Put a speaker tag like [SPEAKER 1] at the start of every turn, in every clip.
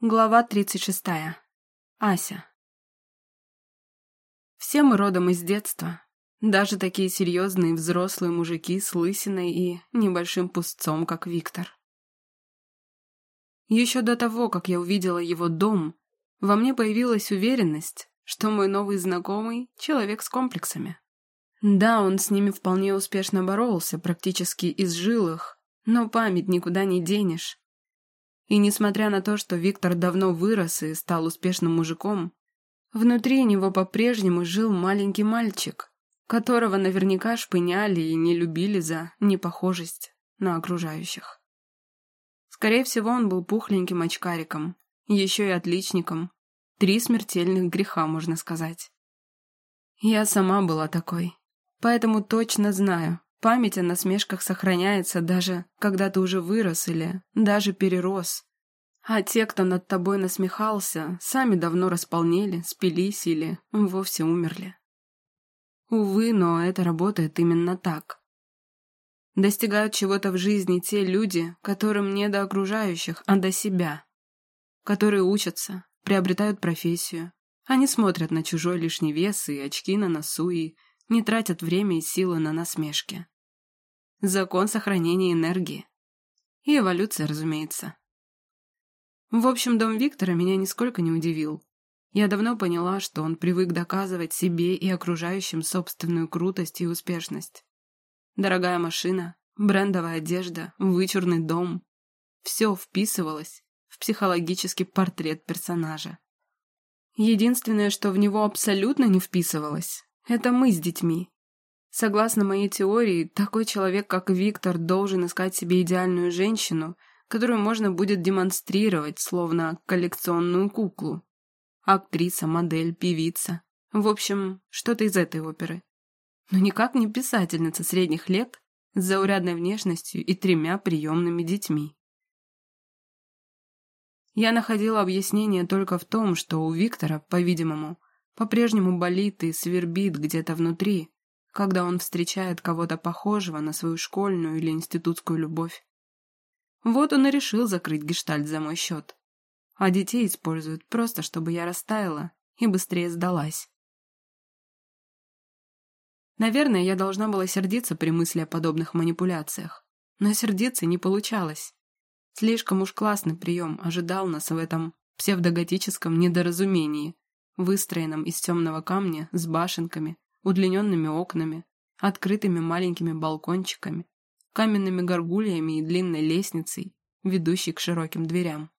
[SPEAKER 1] Глава 36. Ася. Все мы родом из детства. Даже такие серьезные взрослые мужики с лысиной и небольшим пустцом, как Виктор. Еще до того, как я увидела его дом, во мне появилась уверенность, что мой новый знакомый — человек с комплексами. Да, он с ними вполне успешно боролся, практически изжил их, но память никуда не денешь. И несмотря на то, что Виктор давно вырос и стал успешным мужиком, внутри него по-прежнему жил маленький мальчик, которого наверняка шпыняли и не любили за непохожесть на окружающих. Скорее всего, он был пухленьким очкариком, еще и отличником. Три смертельных греха, можно сказать. Я сама была такой, поэтому точно знаю, Память о насмешках сохраняется даже, когда ты уже вырос или даже перерос. А те, кто над тобой насмехался, сами давно располнели, спились или вовсе умерли. Увы, но это работает именно так. Достигают чего-то в жизни те люди, которым не до окружающих, а до себя. Которые учатся, приобретают профессию. Они смотрят на чужой лишний вес и очки на носу и не тратят время и силы на насмешки. Закон сохранения энергии. И эволюция, разумеется. В общем, дом Виктора меня нисколько не удивил. Я давно поняла, что он привык доказывать себе и окружающим собственную крутость и успешность. Дорогая машина, брендовая одежда, вычурный дом. Все вписывалось в психологический портрет персонажа. Единственное, что в него абсолютно не вписывалось, это мы с детьми. Согласно моей теории, такой человек, как Виктор, должен искать себе идеальную женщину, которую можно будет демонстрировать, словно коллекционную куклу. Актриса, модель, певица. В общем, что-то из этой оперы. Но никак не писательница средних лет с заурядной внешностью и тремя приемными детьми. Я находила объяснение только в том, что у Виктора, по-видимому, по-прежнему болит и свербит где-то внутри, когда он встречает кого-то похожего на свою школьную или институтскую любовь. Вот он и решил закрыть гештальт за мой счет. А детей используют просто, чтобы я растаяла и быстрее сдалась. Наверное, я должна была сердиться при мысли о подобных манипуляциях. Но сердиться не получалось. Слишком уж классный прием ожидал нас в этом псевдоготическом недоразумении, выстроенном из темного камня с башенками, удлиненными окнами, открытыми маленькими балкончиками, каменными горгульями и длинной лестницей, ведущей к широким дверям.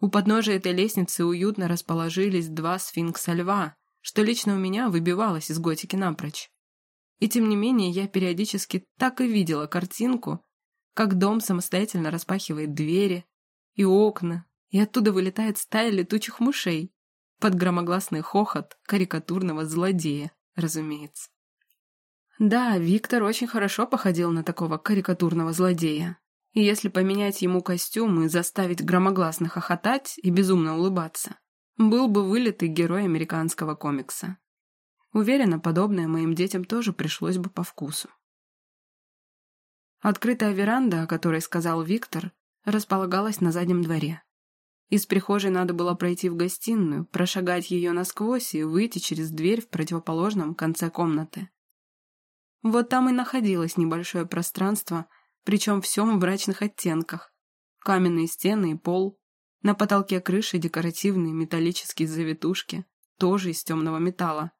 [SPEAKER 1] У подножия этой лестницы уютно расположились два сфинкса-льва, что лично у меня выбивалось из готики напрочь. И тем не менее я периодически так и видела картинку, как дом самостоятельно распахивает двери и окна, и оттуда вылетает стая летучих мышей под громогласный хохот карикатурного злодея, разумеется. Да, Виктор очень хорошо походил на такого карикатурного злодея. И если поменять ему костюм и заставить громогласно хохотать и безумно улыбаться, был бы вылитый герой американского комикса. Уверена, подобное моим детям тоже пришлось бы по вкусу. Открытая веранда, о которой сказал Виктор, располагалась на заднем дворе. Из прихожей надо было пройти в гостиную, прошагать ее насквозь и выйти через дверь в противоположном конце комнаты. Вот там и находилось небольшое пространство, причем всем в брачных оттенках. Каменные стены и пол, на потолке крыши декоративные металлические завитушки, тоже из темного металла.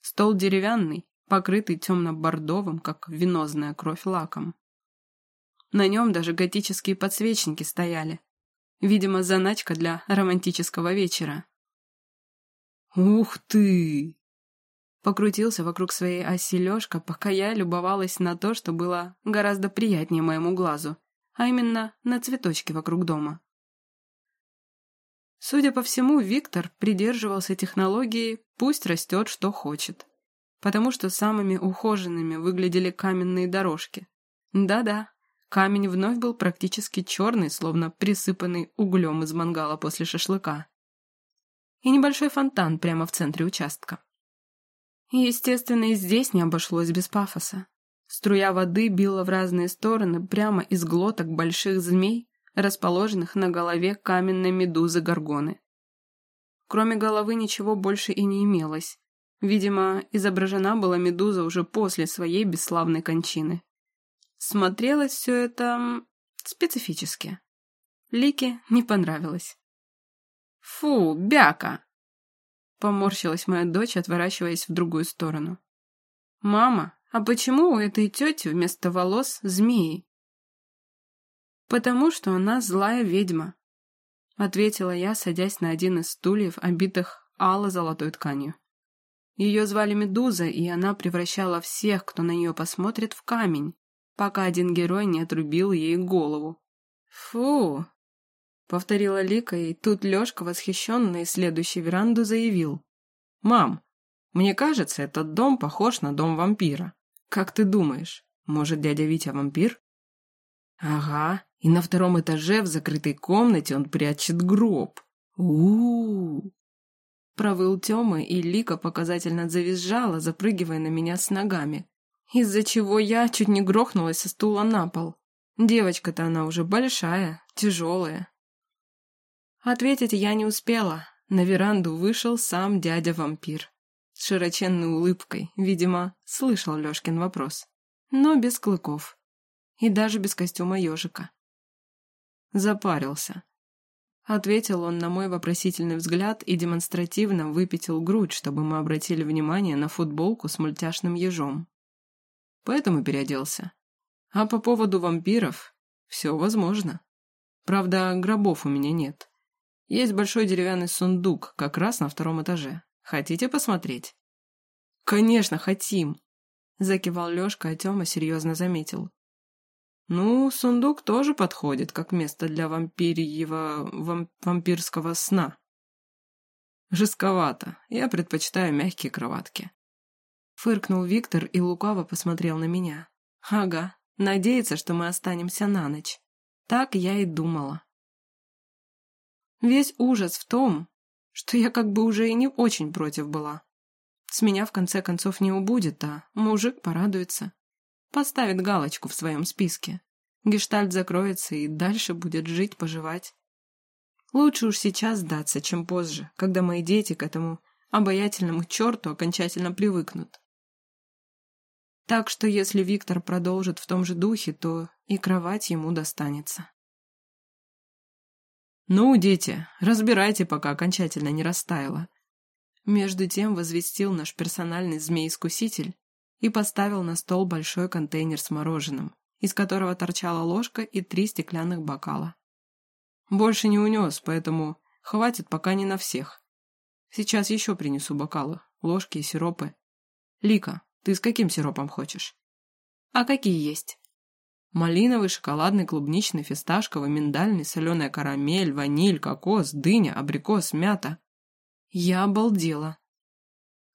[SPEAKER 1] Стол деревянный, покрытый темно-бордовым, как венозная кровь лаком. На нем даже готические подсвечники стояли, Видимо, заначка для романтического вечера. «Ух ты!» Покрутился вокруг своей оси Лёшка, пока я любовалась на то, что было гораздо приятнее моему глазу, а именно на цветочки вокруг дома. Судя по всему, Виктор придерживался технологии «пусть растет, что хочет», потому что самыми ухоженными выглядели каменные дорожки. Да-да, Камень вновь был практически черный, словно присыпанный углем из мангала после шашлыка. И небольшой фонтан прямо в центре участка. Естественно, и здесь не обошлось без пафоса. Струя воды била в разные стороны прямо из глоток больших змей, расположенных на голове каменной медузы Горгоны. Кроме головы ничего больше и не имелось. Видимо, изображена была медуза уже после своей бесславной кончины. Смотрелось все это специфически. Лике не понравилось. «Фу, бяка!» Поморщилась моя дочь, отворачиваясь в другую сторону. «Мама, а почему у этой тети вместо волос змеи?» «Потому что она злая ведьма», — ответила я, садясь на один из стульев, обитых ало-золотой тканью. Ее звали Медуза, и она превращала всех, кто на нее посмотрит, в камень, пока один герой не отрубил ей голову. «Фу!» — повторила Лика, и тут Лешка, восхищенный следующей веранду, заявил. «Мам, мне кажется, этот дом похож на дом вампира. Как ты думаешь, может, дядя Витя вампир?» «Ага, и на втором этаже в закрытой комнате он прячет гроб. у у, Провыл Тёма, и Лика показательно завизжала, запрыгивая на меня с ногами, из-за чего я чуть не грохнулась со стула на пол. Девочка-то она уже большая, тяжелая. Ответить я не успела. На веранду вышел сам дядя-вампир. С широченной улыбкой, видимо, слышал Лёшкин вопрос. Но без клыков. И даже без костюма ежика. Запарился. Ответил он на мой вопросительный взгляд и демонстративно выпятил грудь, чтобы мы обратили внимание на футболку с мультяшным ежом. Поэтому переоделся. А по поводу вампиров все возможно. Правда, гробов у меня нет. Есть большой деревянный сундук, как раз на втором этаже. Хотите посмотреть? Конечно, хотим, закивал Лёшка, а Тёма серьезно заметил. Ну, сундук тоже подходит, как место для вампирьего... Вам, вампирского сна. Жестковато. Я предпочитаю мягкие кроватки. Фыркнул Виктор и лукаво посмотрел на меня. Ага, надеется, что мы останемся на ночь. Так я и думала. Весь ужас в том, что я как бы уже и не очень против была. С меня в конце концов не убудет, а мужик порадуется. Поставит галочку в своем списке. Гештальт закроется и дальше будет жить-поживать. Лучше уж сейчас сдаться, чем позже, когда мои дети к этому обаятельному черту окончательно привыкнут. Так что если Виктор продолжит в том же духе, то и кровать ему достанется. «Ну, дети, разбирайте, пока окончательно не растаяло». Между тем возвестил наш персональный змей-искуситель и поставил на стол большой контейнер с мороженым, из которого торчала ложка и три стеклянных бокала. Больше не унес, поэтому хватит пока не на всех. Сейчас еще принесу бокалы, ложки и сиропы. Лика, ты с каким сиропом хочешь? А какие есть? Малиновый, шоколадный, клубничный, фисташковый, миндальный, соленая карамель, ваниль, кокос, дыня, абрикос, мята. Я обалдела.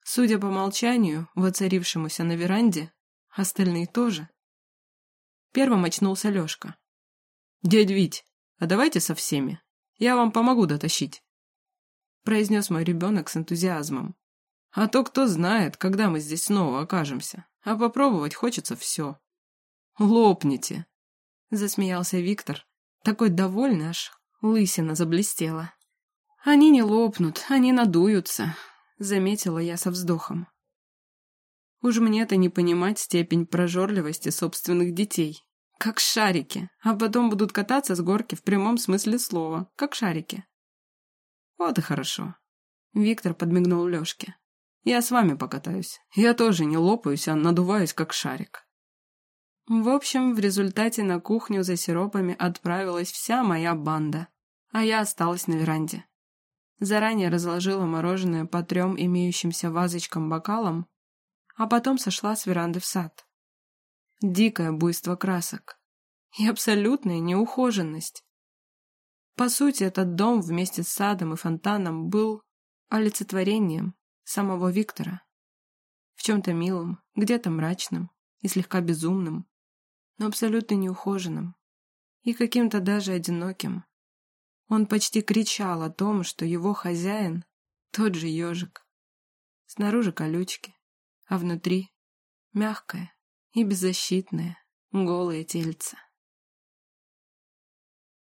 [SPEAKER 1] Судя по молчанию, воцарившемуся на веранде, остальные тоже. Первым очнулся Лешка. «Дядь Вить, а давайте со всеми. Я вам помогу дотащить», произнес мой ребенок с энтузиазмом. А то кто знает, когда мы здесь снова окажемся. А попробовать хочется все. Лопните, засмеялся Виктор. Такой довольный аж, лысина заблестела. Они не лопнут, они надуются, заметила я со вздохом. Уж мне-то не понимать степень прожорливости собственных детей. Как шарики, а потом будут кататься с горки в прямом смысле слова, как шарики. Вот и хорошо. Виктор подмигнул Лёшке. Я с вами покатаюсь. Я тоже не лопаюсь, а надуваюсь, как шарик. В общем, в результате на кухню за сиропами отправилась вся моя банда, а я осталась на веранде. Заранее разложила мороженое по трем имеющимся вазочкам-бокалам, а потом сошла с веранды в сад. Дикое буйство красок и абсолютная неухоженность. По сути, этот дом вместе с садом и фонтаном был олицетворением самого Виктора. В чем-то милом, где-то мрачным и слегка безумным, но абсолютно неухоженным и каким-то даже одиноким. Он почти кричал о том, что его хозяин — тот же ежик. Снаружи колючки, а внутри — мягкое и беззащитное голое тельце.